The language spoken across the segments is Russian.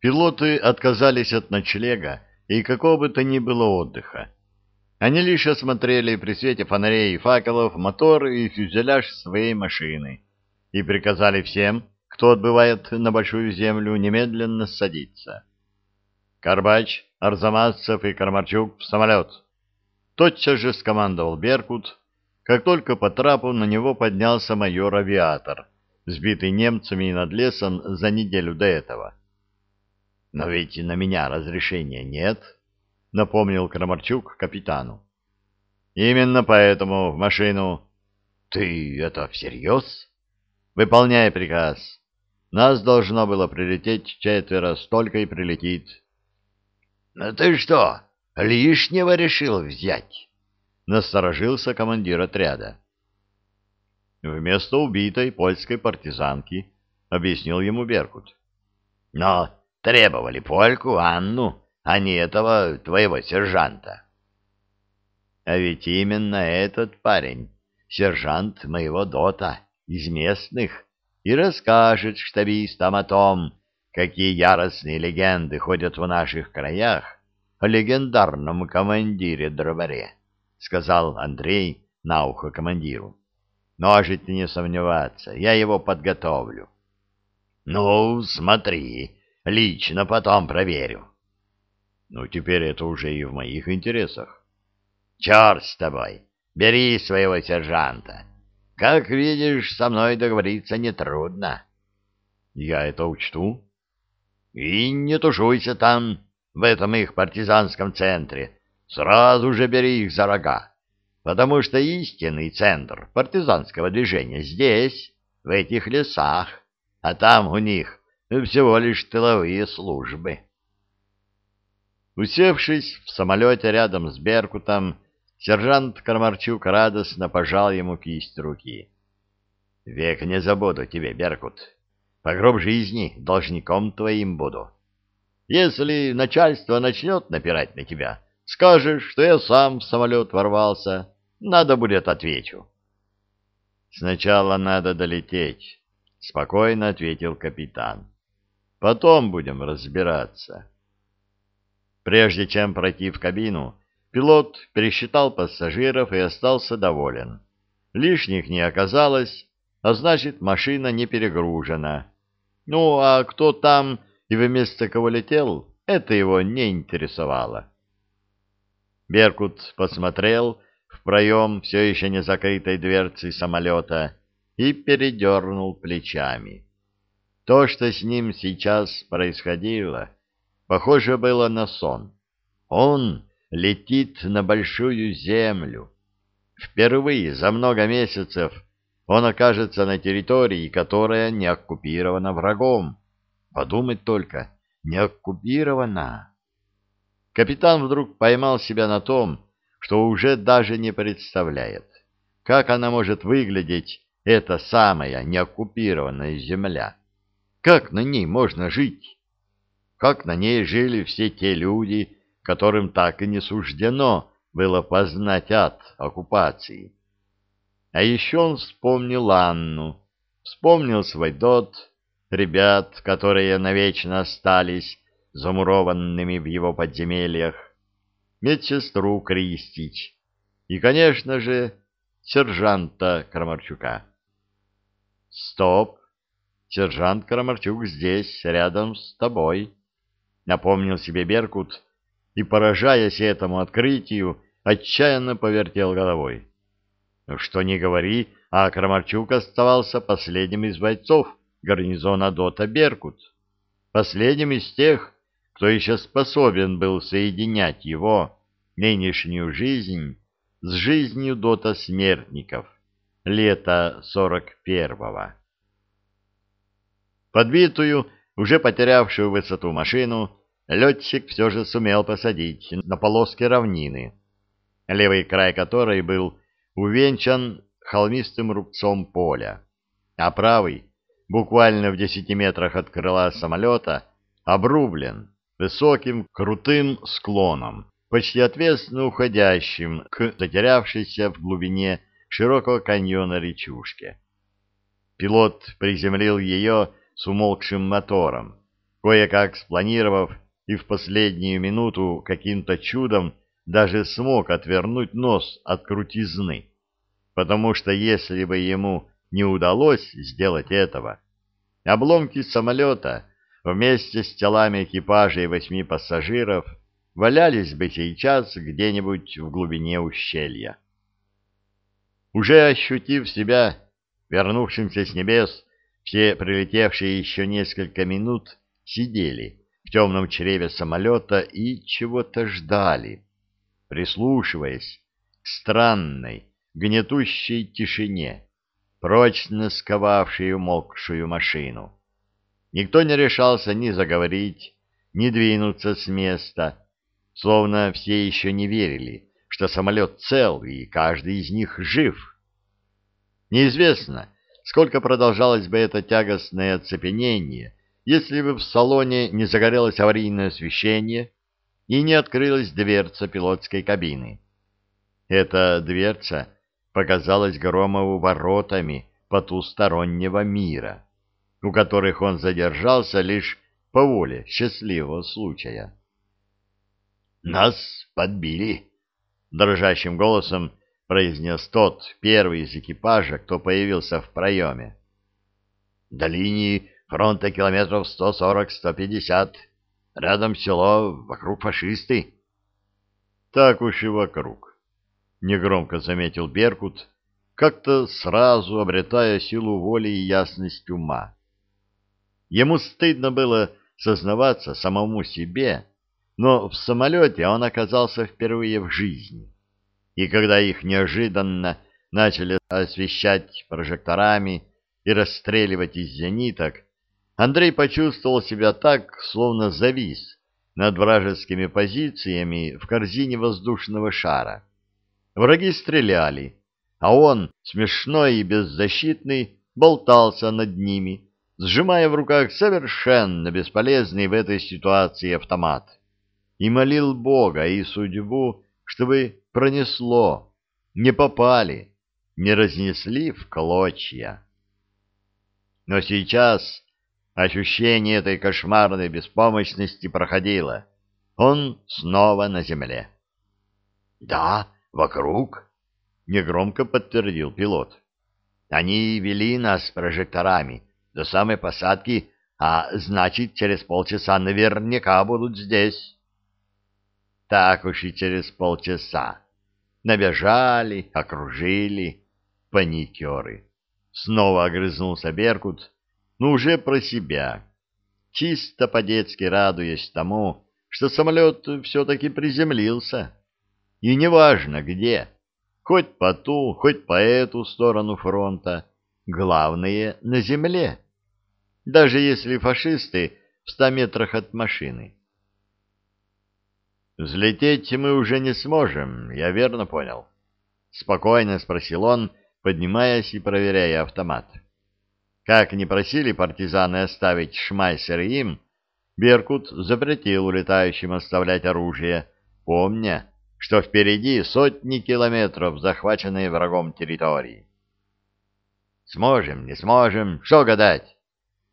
Пилоты отказались от ночлега и какого бы то ни было отдыха. Они лишь осмотрели при свете фонарей и факелов мотор и фюзеляж своей машины и приказали всем, кто отбывает на Большую Землю, немедленно садиться. Карбач, Арзамасцев и Кармарчук в самолет. Тотчас же скомандовал Беркут, как только по трапу на него поднялся майор-авиатор, сбитый немцами над лесом за неделю до этого. «Но ведь на меня разрешения нет», — напомнил Крамарчук капитану. «Именно поэтому в машину...» «Ты это всерьез?» «Выполняй приказ. Нас должно было прилететь четверо, столько и прилетит». «Ну ты что, лишнего решил взять?» — насторожился командир отряда. «Вместо убитой польской партизанки», — объяснил ему Беркут. «Но требовали Польку, Анну, а не этого твоего сержанта». «А ведь именно этот парень, сержант моего дота, из местных, и расскажет штабистам о том, какие яростные легенды ходят в наших краях о легендарном командире Дробаре», — сказал Андрей на ухо командиру. Можете не сомневаться, я его подготовлю. Ну, смотри, лично потом проверю. Ну, теперь это уже и в моих интересах. Черт с тобой, бери своего сержанта. Как видишь, со мной договориться нетрудно. Я это учту. И не тушуйся там, в этом их партизанском центре. Сразу же бери их за рога потому что истинный центр партизанского движения здесь, в этих лесах, а там у них всего лишь тыловые службы. Усевшись в самолете рядом с Беркутом, сержант Кармарчук радостно пожал ему кисть руки. — Век не забуду тебе, Беркут. По гроб жизни должником твоим буду. Если начальство начнет напирать на тебя, скажешь, что я сам в самолет ворвался, надо будет, отвечу. Сначала надо долететь, спокойно ответил капитан. Потом будем разбираться. Прежде чем пройти в кабину, пилот пересчитал пассажиров и остался доволен. Лишних не оказалось, а значит, машина не перегружена. Ну, а кто там и вместо кого летел, это его не интересовало. Беркут посмотрел в проем все еще не закрытой дверцы самолета и передернул плечами. То, что с ним сейчас происходило, похоже было на сон. Он летит на большую землю. Впервые за много месяцев он окажется на территории, которая не оккупирована врагом. Подумать только, не оккупирована. Капитан вдруг поймал себя на том, что уже даже не представляет, как она может выглядеть, эта самая неоккупированная земля. Как на ней можно жить? Как на ней жили все те люди, которым так и не суждено было познать ад оккупации? А еще он вспомнил Анну, вспомнил свой дот, ребят, которые навечно остались замурованными в его подземельях, медсестру Кристич и, конечно же, сержанта Крамарчука. «Стоп! Сержант Крамарчук здесь, рядом с тобой», — напомнил себе Беркут и, поражаясь этому открытию, отчаянно повертел головой. Что ни говори, а Крамарчук оставался последним из бойцов гарнизона Дота Беркут, последним из тех, кто еще способен был соединять его, нынешнюю жизнь, с жизнью дота смертников, лета сорок первого. Подбитую, уже потерявшую высоту машину, летчик все же сумел посадить на полоски равнины, левый край которой был увенчан холмистым рубцом поля, а правый, буквально в десяти метрах от крыла самолета, обрублен высоким крутым склоном, почти отвесно уходящим к затерявшейся в глубине широкого каньона речушке. Пилот приземлил ее с умолкшим мотором, кое-как спланировав и в последнюю минуту каким-то чудом даже смог отвернуть нос от крутизны, потому что если бы ему не удалось сделать этого, обломки самолета вместе с телами экипажа и восьми пассажиров валялись бы сейчас где-нибудь в глубине ущелья. Уже ощутив себя вернувшимся с небес, все прилетевшие еще несколько минут сидели в темном чреве самолета и чего-то ждали, прислушиваясь к странной, гнетущей тишине, прочно сковавшей умолкшую машину. Никто не решался ни заговорить, ни двинуться с места, словно все еще не верили, что самолет цел и каждый из них жив. Неизвестно, сколько продолжалось бы это тягостное оцепенение, если бы в салоне не загорелось аварийное освещение и не открылась дверца пилотской кабины. Эта дверца показалась Громову воротами потустороннего мира, у которых он задержался лишь по воле счастливого случая. «Нас подбили!» — дрожащим голосом произнес тот, первый из экипажа, кто появился в проеме. «До линии фронта километров сто сорок-сто пятьдесят. Рядом село, вокруг фашисты. Так уж и вокруг, — негромко заметил Беркут, как-то сразу обретая силу воли и ясность ума. Ему стыдно было сознаваться самому себе, но в самолете он оказался впервые в жизни. И когда их неожиданно начали освещать прожекторами и расстреливать из зениток, Андрей почувствовал себя так, словно завис над вражескими позициями в корзине воздушного шара. Враги стреляли, а он, смешной и беззащитный, болтался над ними, сжимая в руках совершенно бесполезный в этой ситуации автомат, и молил Бога и судьбу, чтобы пронесло, не попали, не разнесли в клочья. Но сейчас Ощущение этой кошмарной беспомощности проходило. Он снова на земле. — Да, вокруг, — негромко подтвердил пилот. — Они вели нас прожекторами до самой посадки, а значит, через полчаса наверняка будут здесь. Так уж и через полчаса. Набежали, окружили паникеры. Снова огрызнулся Беркут, но уже про себя, чисто по-детски радуясь тому, что самолет все-таки приземлился. И неважно где, хоть по ту, хоть по эту сторону фронта, главное — на земле, даже если фашисты в ста метрах от машины. «Взлететь мы уже не сможем, я верно понял?» — спокойно спросил он, поднимаясь и проверяя автомат. Как не просили партизаны оставить шмайсеры им, Беркут запретил улетающим оставлять оружие, помня, что впереди сотни километров захваченной врагом территории. «Сможем, не сможем, что гадать?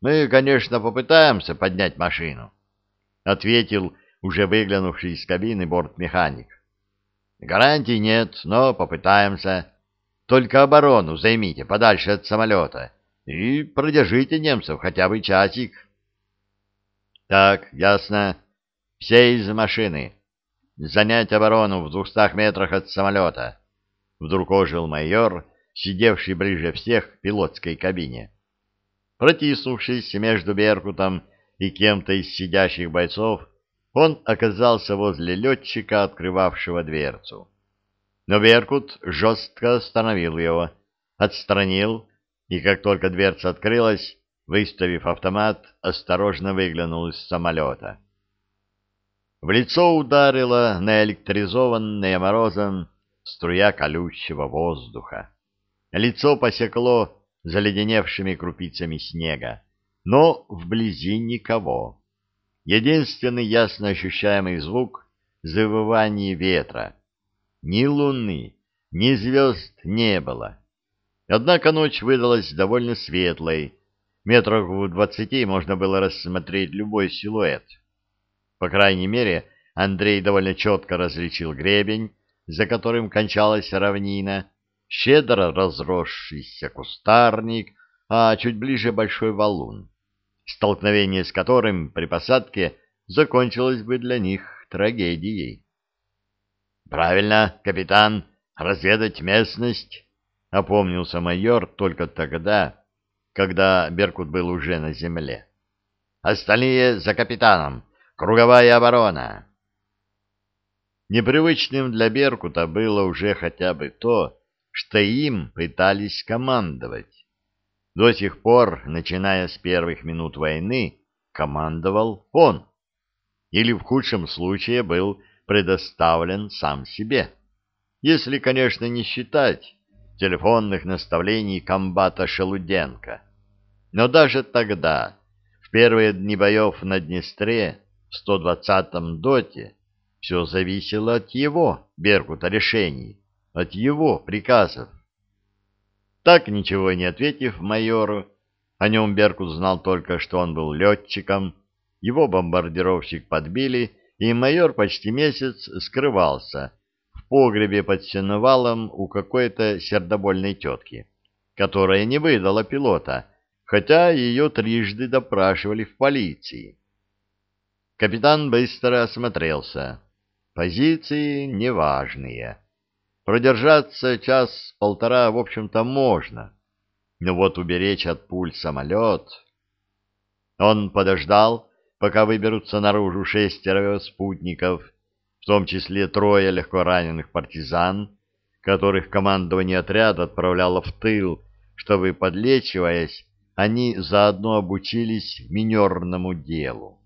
Мы, конечно, попытаемся поднять машину», — ответил уже выглянувший из кабины бортмеханик. «Гарантий нет, но попытаемся. Только оборону займите подальше от самолета» и продержите немцев хотя бы часик. Так, ясно. Все из машины. Занять оборону в двухстах метрах от самолета. Вдруг ожил майор, сидевший ближе всех к пилотской кабине. Протиснувшись между Беркутом и кем-то из сидящих бойцов, он оказался возле летчика, открывавшего дверцу. Но Беркут жестко остановил его, отстранил и как только дверца открылась, выставив автомат, осторожно выглянул из самолета. В лицо ударила наэлектризованная морозом струя колючего воздуха. Лицо посекло заледеневшими крупицами снега, но вблизи никого. Единственный ясно ощущаемый звук — завывание ветра. Ни луны, ни звезд не было. Однако ночь выдалась довольно светлой, Метрах в двадцати можно было рассмотреть любой силуэт. По крайней мере, Андрей довольно четко различил гребень, за которым кончалась равнина, щедро разросшийся кустарник, а чуть ближе большой валун, столкновение с которым при посадке закончилось бы для них трагедией. «Правильно, капитан, разведать местность», — опомнился майор только тогда, когда Беркут был уже на земле. «Остальные за капитаном. Круговая оборона». Непривычным для Беркута было уже хотя бы то, что им пытались командовать. До сих пор, начиная с первых минут войны, командовал он. Или в худшем случае был предоставлен сам себе. Если, конечно, не считать телефонных наставлений комбата Шелуденко. Но даже тогда, в первые дни боев на Днестре, в 120-м доте, все зависело от его, Беркута, решений, от его приказов. Так, ничего не ответив майору, о нем Беркут знал только, что он был летчиком, его бомбардировщик подбили, и майор почти месяц скрывался в погребе под сеновалом у какой-то сердобольной тетки, которая не выдала пилота, хотя ее трижды допрашивали в полиции. Капитан быстро осмотрелся. Позиции неважные. Продержаться час-полтора, в общем-то, можно. Но вот уберечь от пуль самолет... Он подождал, пока выберутся наружу шестеро спутников, в том числе трое легко раненых партизан, которых командование отряда отправляло в тыл, чтобы, подлечиваясь, они заодно обучились минерному делу.